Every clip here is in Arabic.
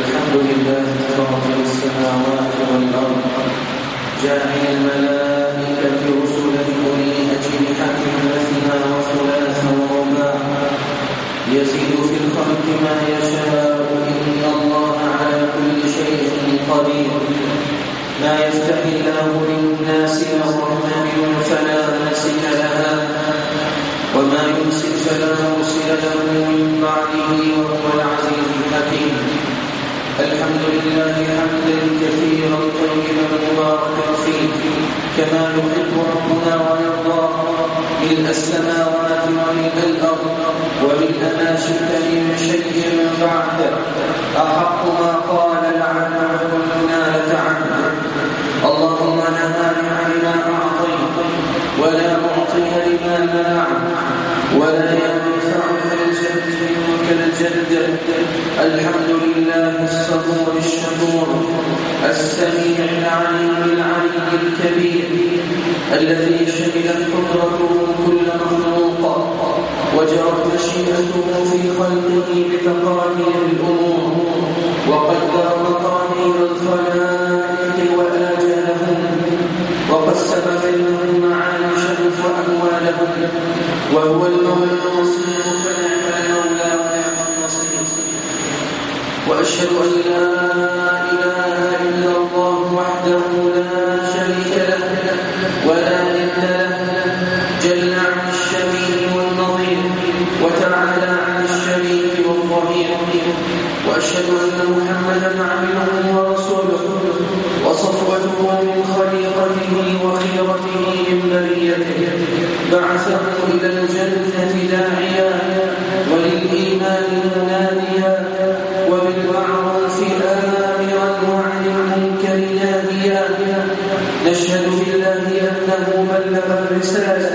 الحمد لله فاطر السماوات والأرض. جاعل الملائكة رسلا أولي أجنحة مثنى وثلاث ورباع يزيد في الخلق ما يشاء إن الله على كل شيء قدير. ما يفتح الله للناس رحمة فلا ماسك لها وما يمسك فلا مرسل له من بعده وهو العزيز الحكيم. الحمد لله حمدا كثيرا طيبا مباركا فيه كما يحب ربنا ويرضى. ملء السماوات وملء الأرض وملء ما شئت من شيء بعد. أحق ما قال العبد لك عنه اللهم لا مانع لما أعطيت. ولا معطي لما منعت ولا ينفع ذا الجد منك الجد. الحمد لله الصبور الشكور السميع العليم العلي الكبير الذي شملت قدرته كل مخلوق وجرت مشيئته في خلقه بتقادير الأمور وقدر مقادير الخلائق واجلهم وقسم بينهم معايشهم واموالهم وهو المولى النصير فنعم المولى ونعم النصير وأشهد أن لا إله إلا الله وحده لا شريك له ولا ند له جل عن الشبيه والنظير وتعالى عن الشريك والظهير وأشهد أن محمدا عبده ورسوله وصفوته من خليقته وخيرته من بريته بعثه إلى الجنة داعيا وللإيمان مناديا وبالمعروف نشهد بالله أنه بلغ الرسالة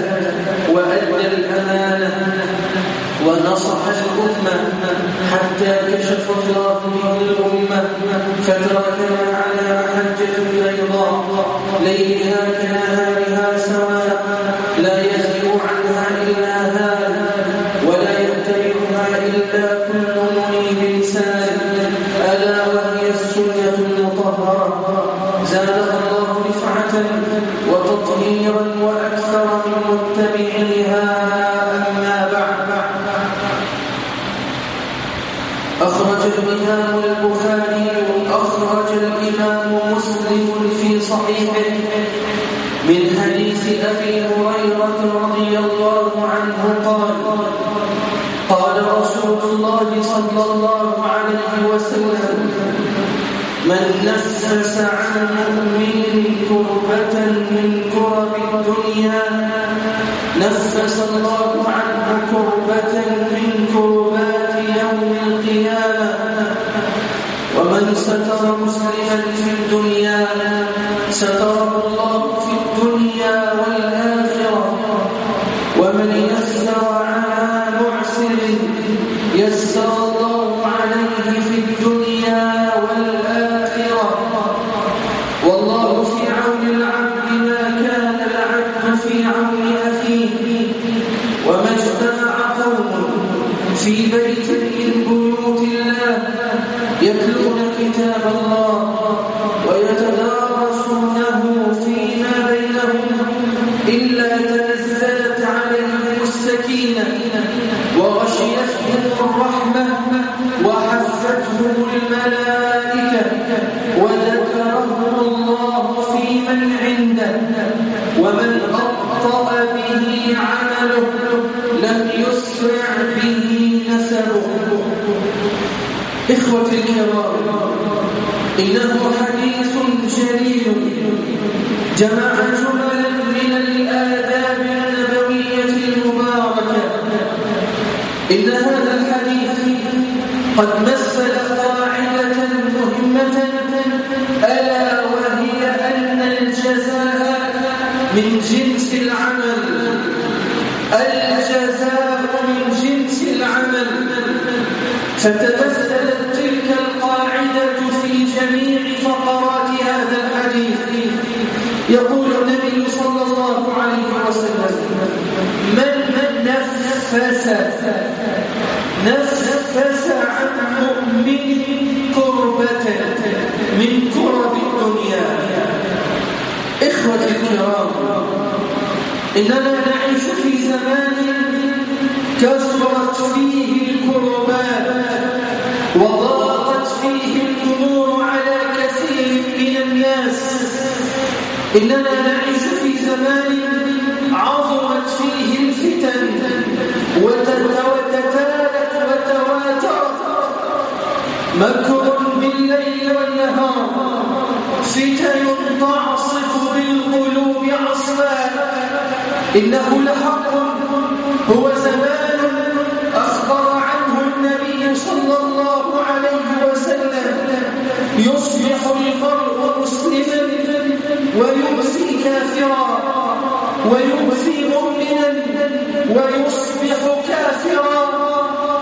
وأدى الأمانة ونصح الأمة حتى كشف به الأمة فتركنا على حجة بيضاء ليلها كنهارها سواء لا يزيغ عنها إلا هذا ولا يتبعها إلا كل منيب سالم ألا وهي السنة المطهرة زادها الله وتطهيرا وأكثر من متبعيها أما بعد. أخرج الإمام البخاري أخرج الإمام مسلم في صحيحه من حديث أبي هريرة رضي الله عنه قال قال رسول الله صلى الله عليه وسلم من نفس عن مؤمن كربة من كرب الدنيا نفس الله عنه كربة من كربات يوم القيامة. ومن ستر مسلما في الدنيا ستره الله في الدنيا والآخرة. ومن يسر على معسر يسر الله عليه في الدنيا والآخرة والله في عون العبد ما كان العبد في عون أخيه وما اجتمع قوم في بيت من بيوت الله يتلون كتاب إلا تنزلت عليهم السكينة وغشيتهم الرحمة وحفتهم الملائكة وذكرهم الله في عنده ومن أبطأ به عمله لم يسرع به نسبه إخوتي الكرام إنه حديث جليل. جمع جملا من الآداب النبوية المباركة. إن هذا الحديث قد مثل قاعدة مهمة ألا وهي أن الجزاء من جنس العمل. الجزاء من جنس العمل. فتمثلت يقول النبي صلى الله عليه وسلم من من نفس نفس عن مؤمن كربة من كرب الدنيا. إخوتي الكرام إننا نعيش في زمان كثرت فيه الكربات إننا نعيش في زمان عظمت فيه الفتن وتتالت وتواترت مكر بالليل والنهار فتن تعصف بالقلوب عصفا. إنه لحق هو زمان. صلى الله عليه وسلم. يصبح الفرع مسلما ويؤذي كافرا ويؤذي مؤمنا ويصبح كافرا.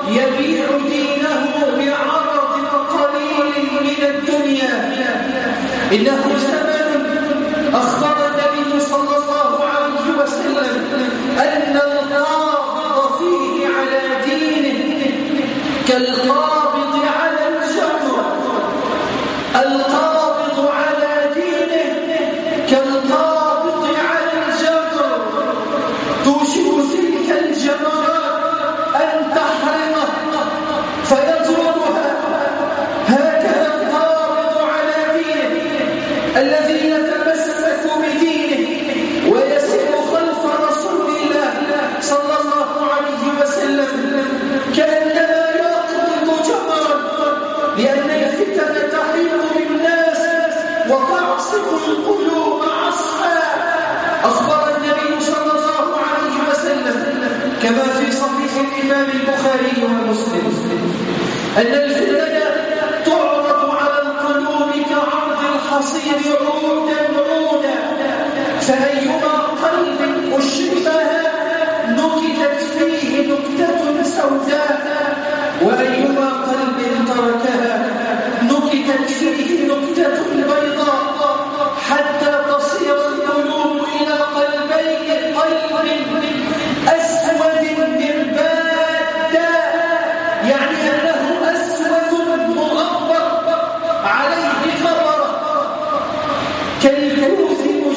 يبيع دينه بعرض قليل من الدنيا. إنه زمن أخرج كما في صحيح الإمام البخاري ومسلم. أن الفتنة تعرض على القلوب كعرض الحصير عودا عودا فأيما قلب أشبها نكتت فيه نكتة سوداء. وأيما قلب تركها نكتت فيه نكتة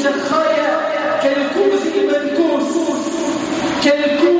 شرخايا كالكوز المنكوس كالكوز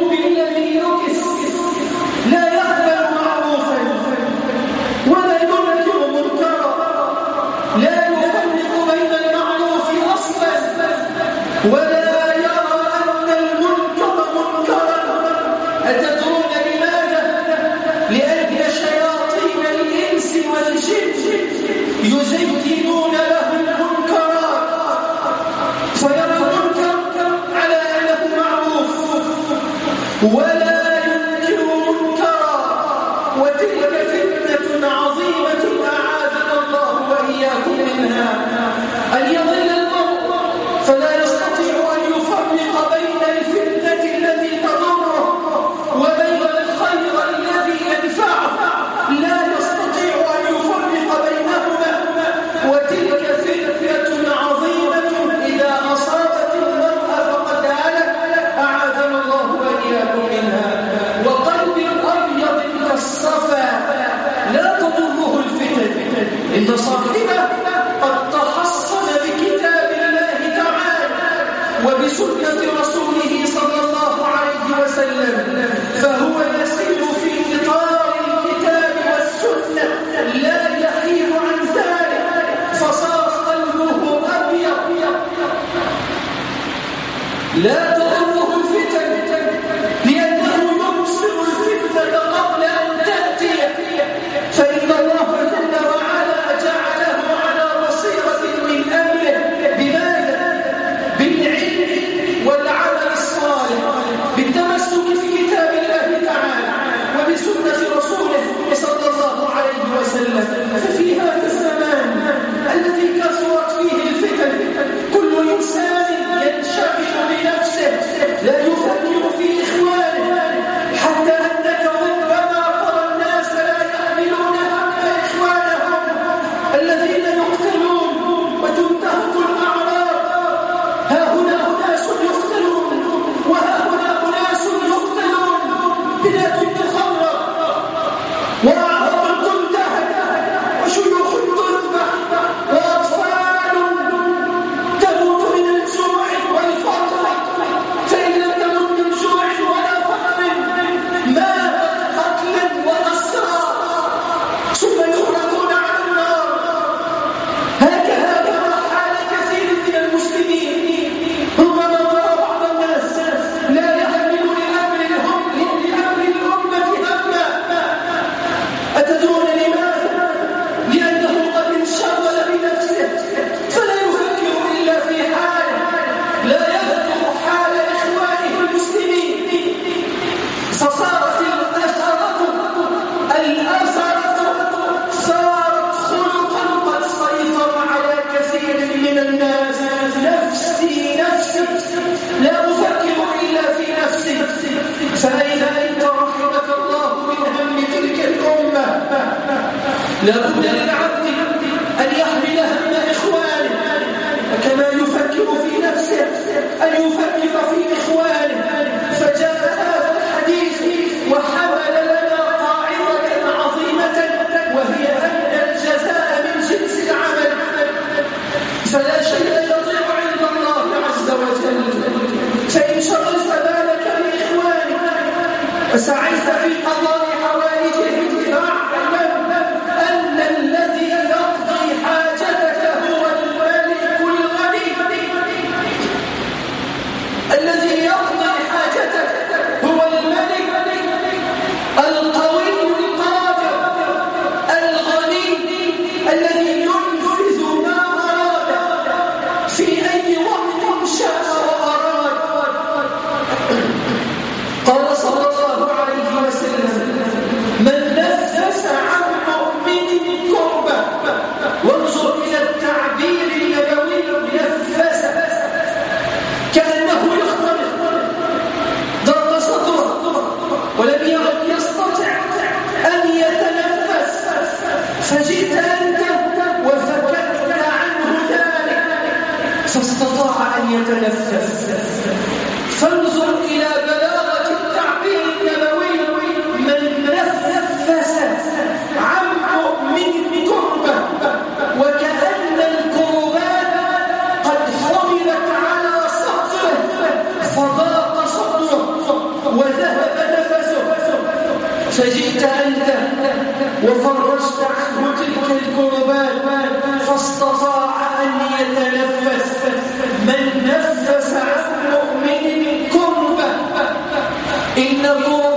فسعيت في قضاء فجئت أنت وفرجت عنه تلك الكربات فاستطاع أن يتنفس. من نفس عن مؤمن كربة. إن الله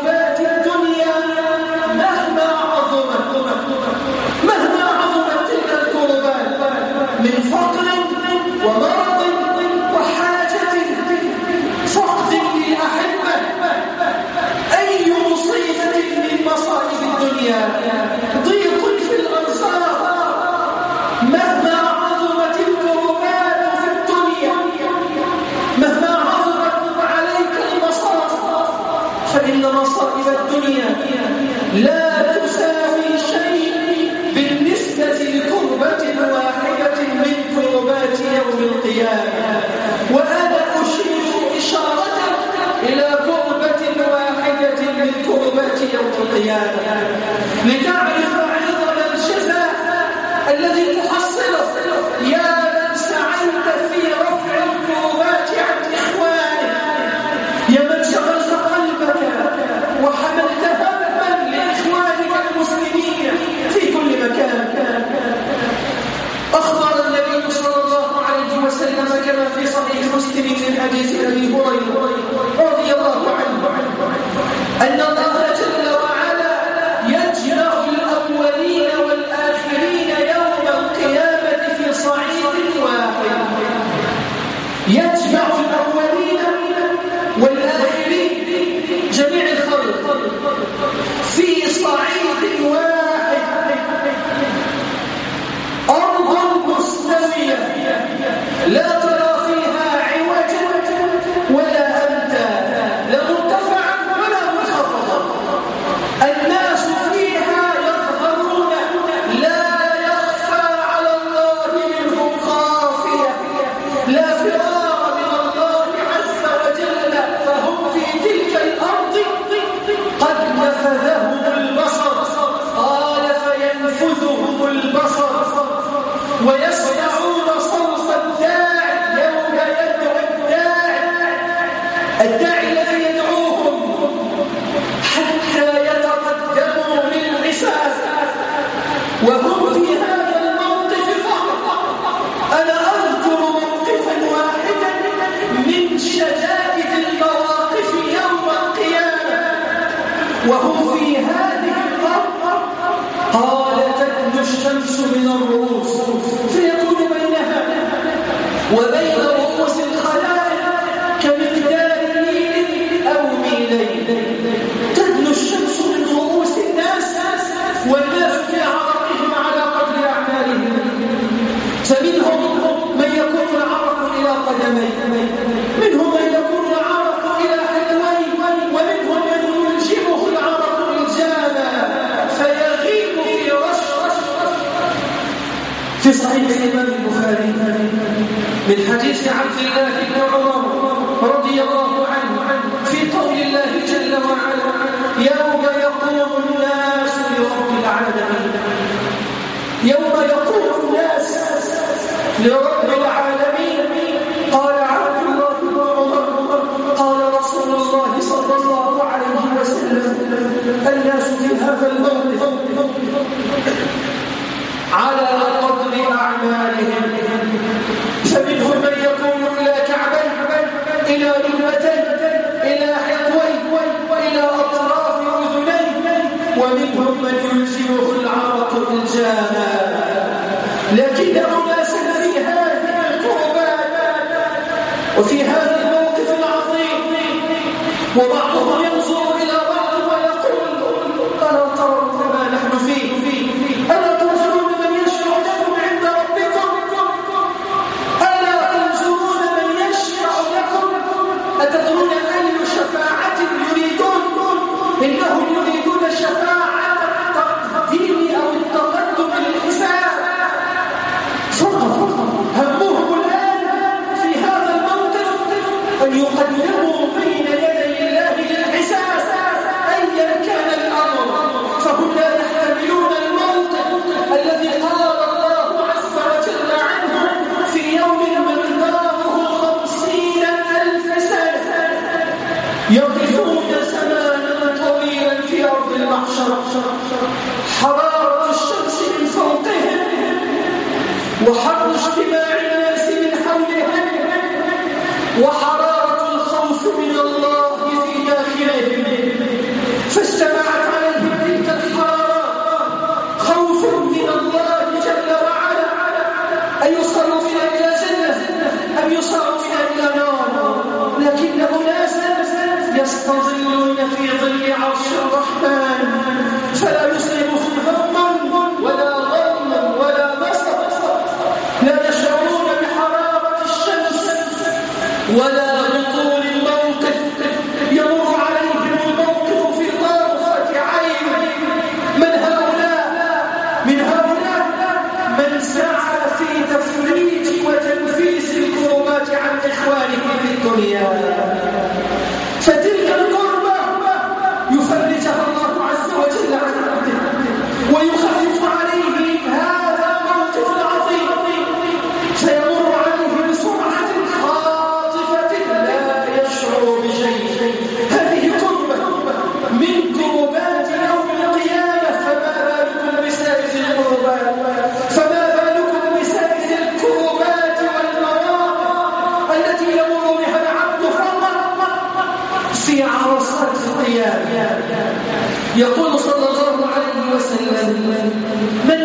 القيامة لتعرف عرض الشفاء الذي تحصله يا من سعيت في رفع الكروبات عن إخوانك يا من شغلت قلبك وحملت هما لإخوانك المسلمين في كل مكان. أخبر النبي صلى الله عليه وسلم كما في صحيح مسلم من حديث أبي هريرة رضي الله عنه أن أرجانا لكنه Yeah. بل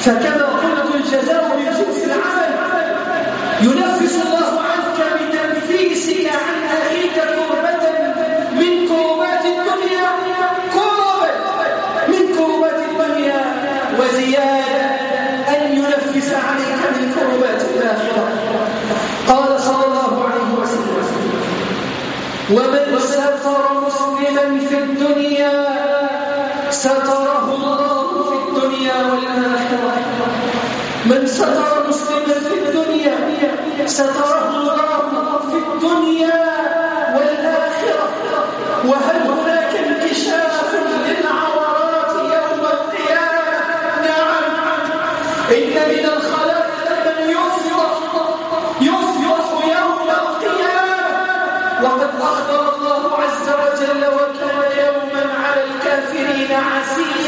فكما قلت الجزاء من ستر مسلما في الدنيا ستره الله في الدنيا والآخرة. وهل هناك انكشاف للعورات يوم القيامة؟ نعم. إن من الخلائق من يفرح يفرح يوم القيامة. وقد أخبر الله عز وجل وكان يوما على الكافرين عسيرا.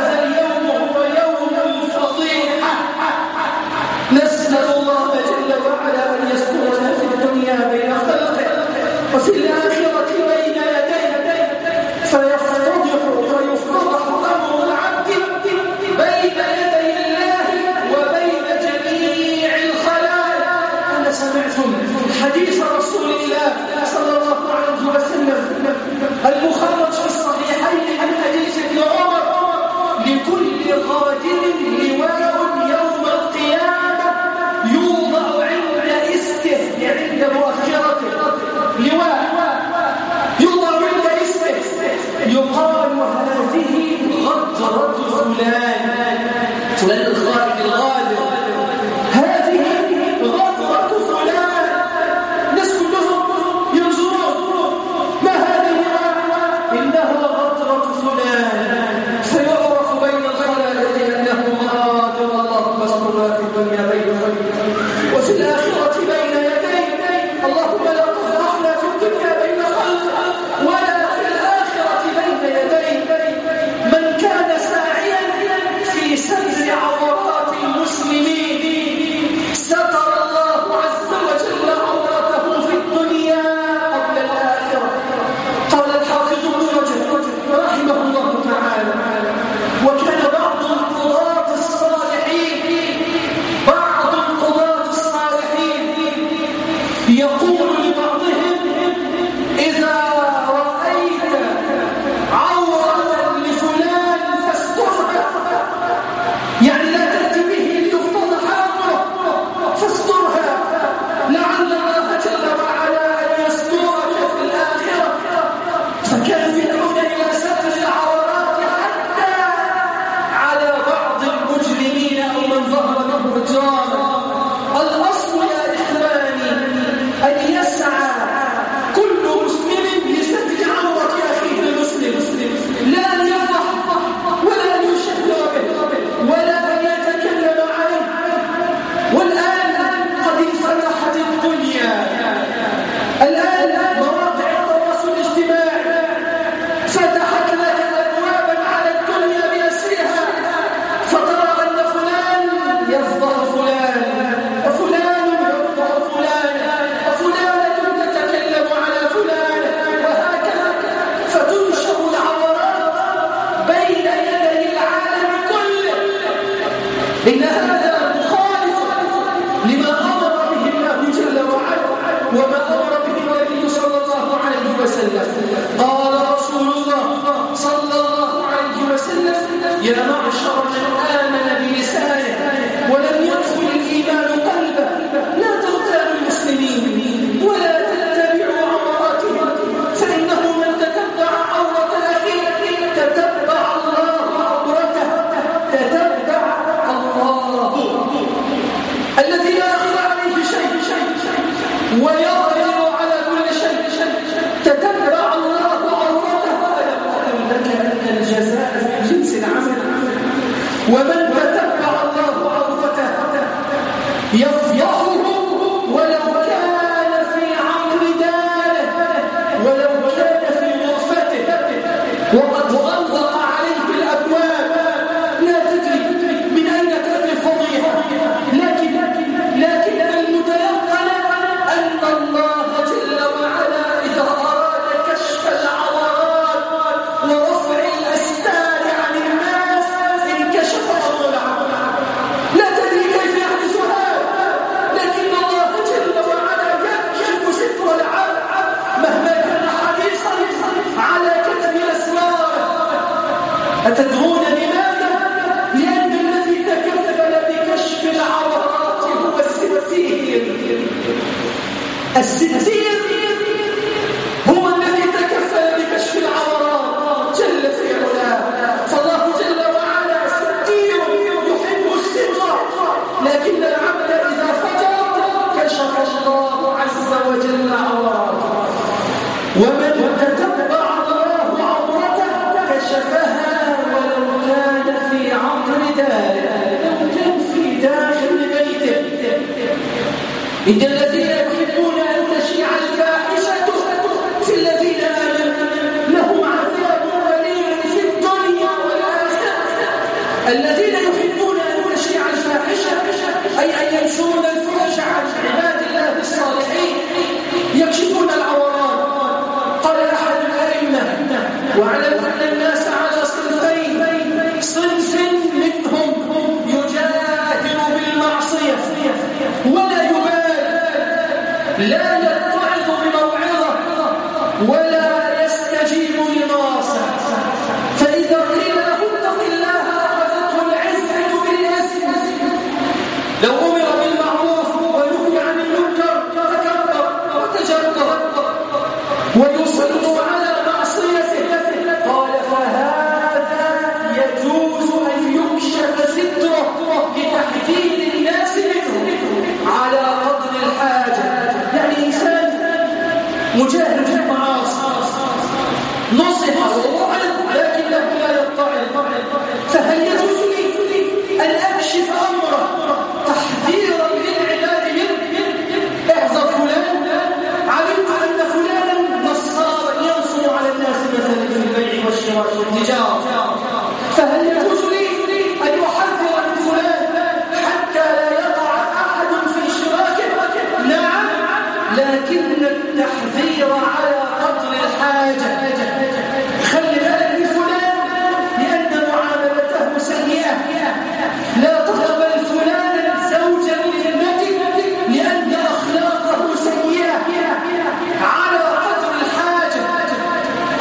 حديث رسول الله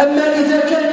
أما إذا كان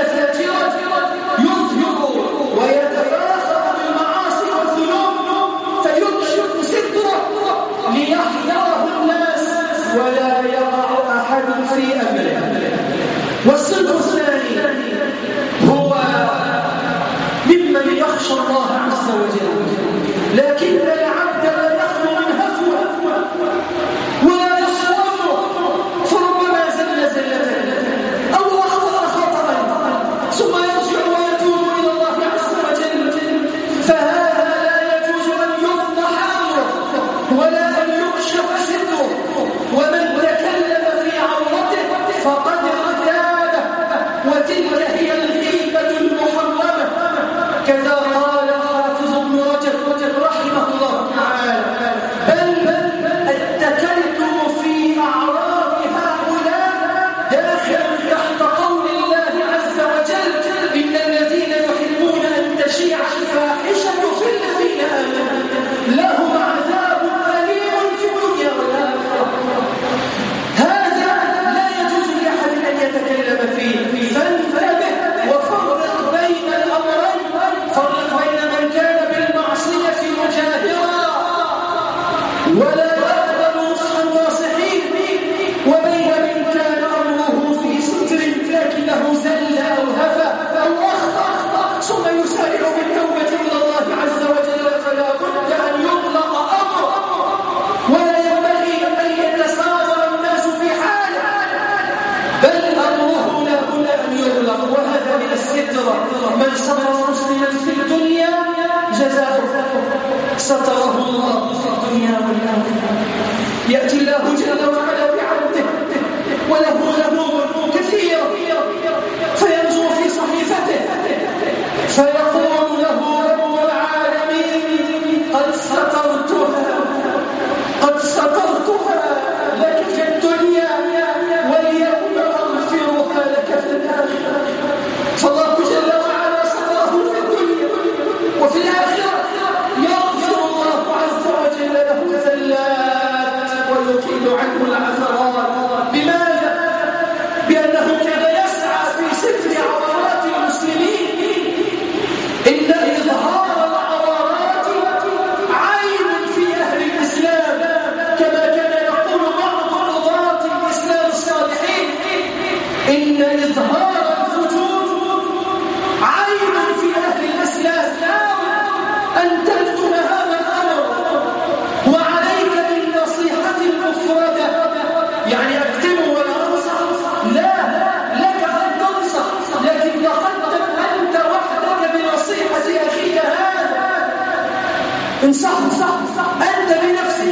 صح صح صح أنت بنفسك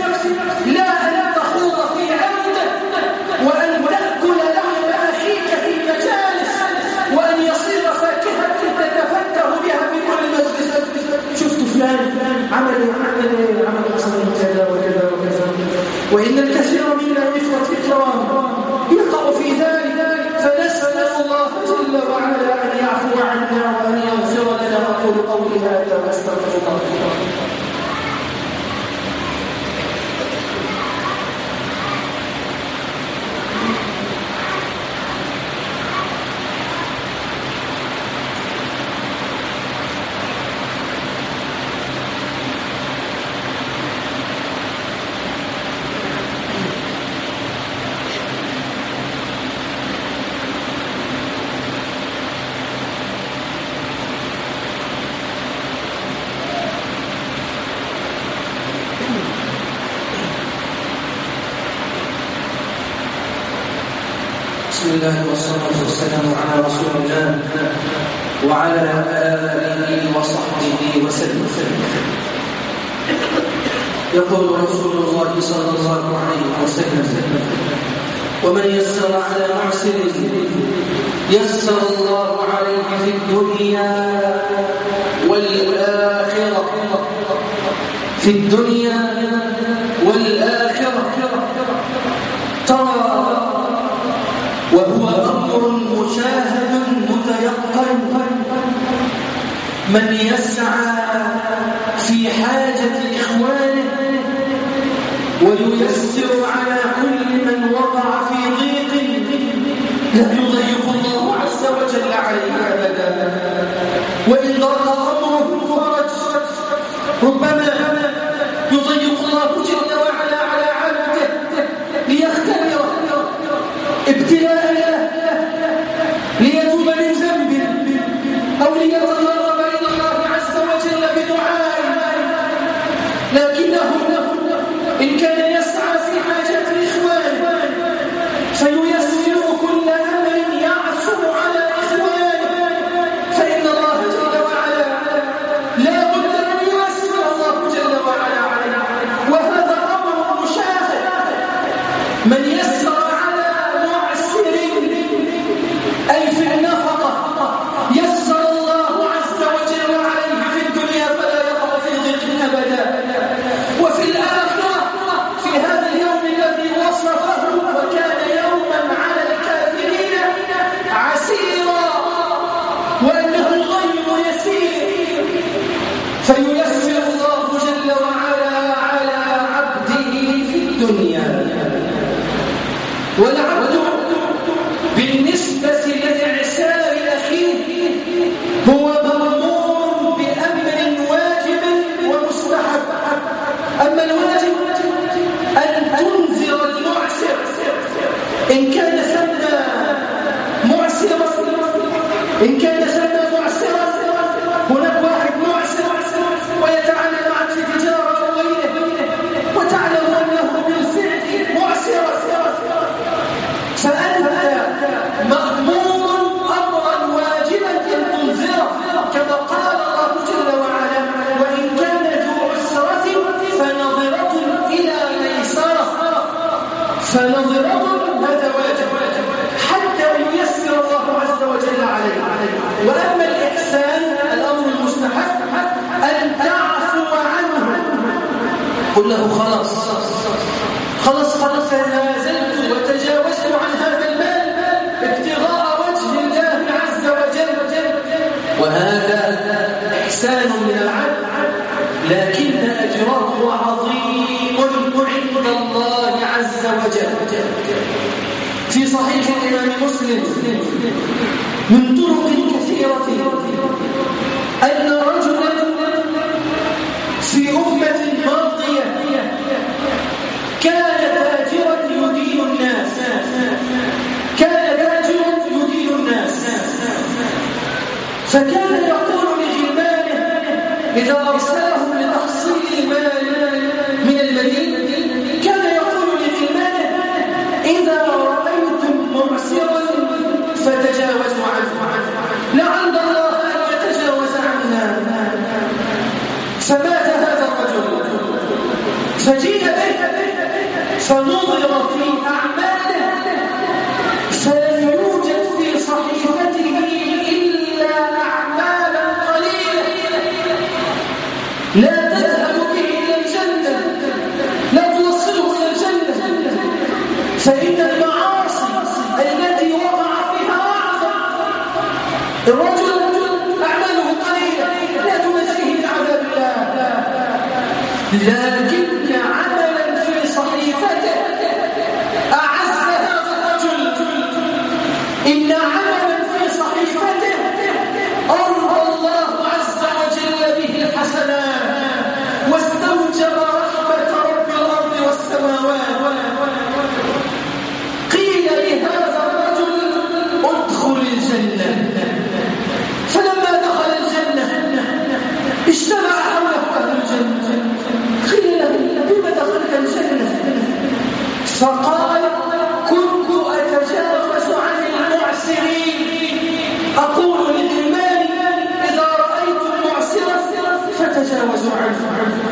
لا أن تخوض في عرضه وأن تأكل لحم أخيك في المجالس وأن يصير فاكهة تتفكه بها في كل مجلس. شفت فلان عمل عمل عمل حصل كذا وكذا وكذا. وإن الكثير منا إخوة الكرام يقع في ذلك فنسأل الله جل وعلا أن يعفو عنا وأن يغفر لنا أقول قولي هذا وأستغفر الله. والسلام على رسول الله وعلى آله وصحبه وسلم. يقول رسول الله صلى الله عليه وسلم ومن يسر على معسر يسر الله عليه في الدنيا والآخرة. في الدنيا والآخرة. مشاهد متيقن من يسعى في حاجة إخوانه وييسر على كل من وقع في ضيق لا يضيق من قل له خلاص خلاص خلاص زلت وتجاوزت عن هذا المال ابتغاء وجه الله عز وجل. وهذا إحسان من العبد لكن أجره عظيم عند الله عز وجل. في صحيح الإمام مسلم من طرق كثيرة أن فكان يقول لغلمانه إذا أرسلهم لتحصيل المال من المدينة كان يقول لغلمانه إذا رأيتم معسرا فتجاوزوا عنه لعل الله أن يتجاوز عنا. فمات هذا الرجل. فجيء به فنظر في الرجل أعماله قليلة لا تنزيه من عذاب الله. Thank you.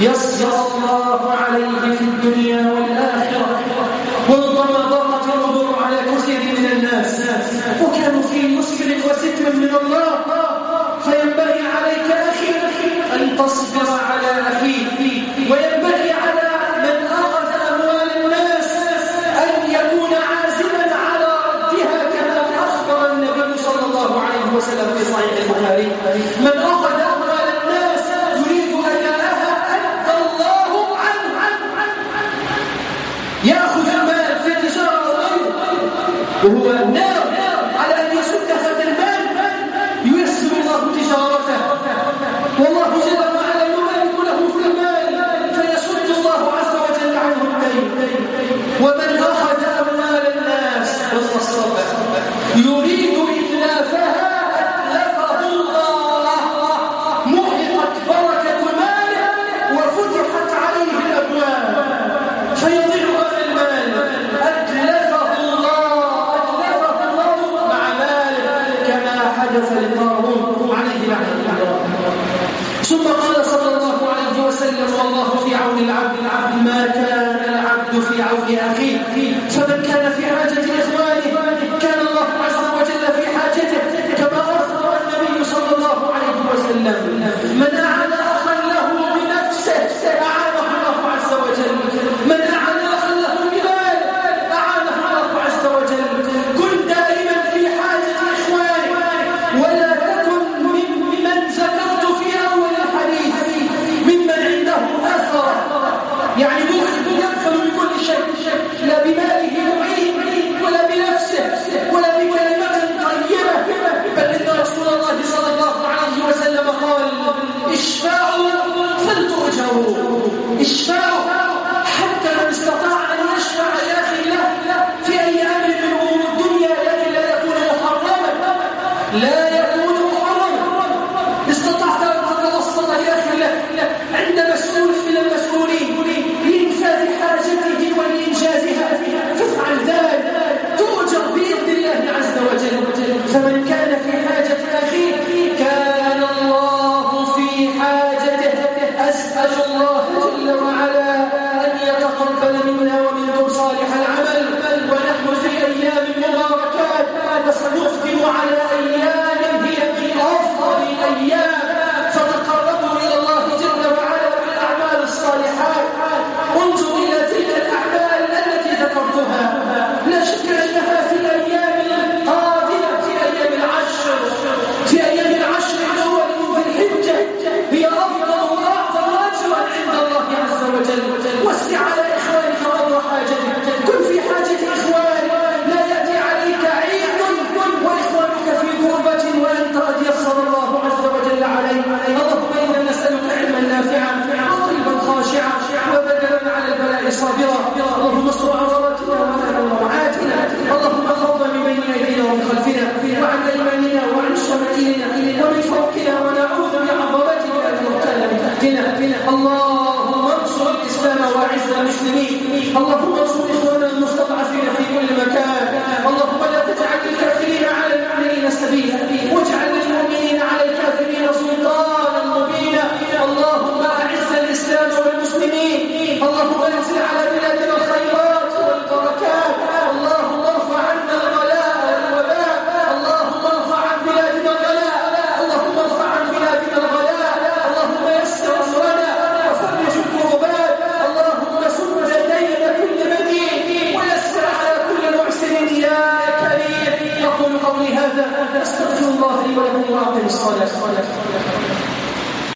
يصلى الله عليه في الدنيا والآخرة. وربما ضاقت الأمور على كثير من الناس. وكانوا في مسلم وستر من الله. فينبغي عليك أخي أن تصبر على أخيك وينبغي على من أخذ أموال الناس أن يكون عازما على ردها كما أخبر النبي صلى الله عليه وسلم في صحيح البخاري. من أخذ وهو نار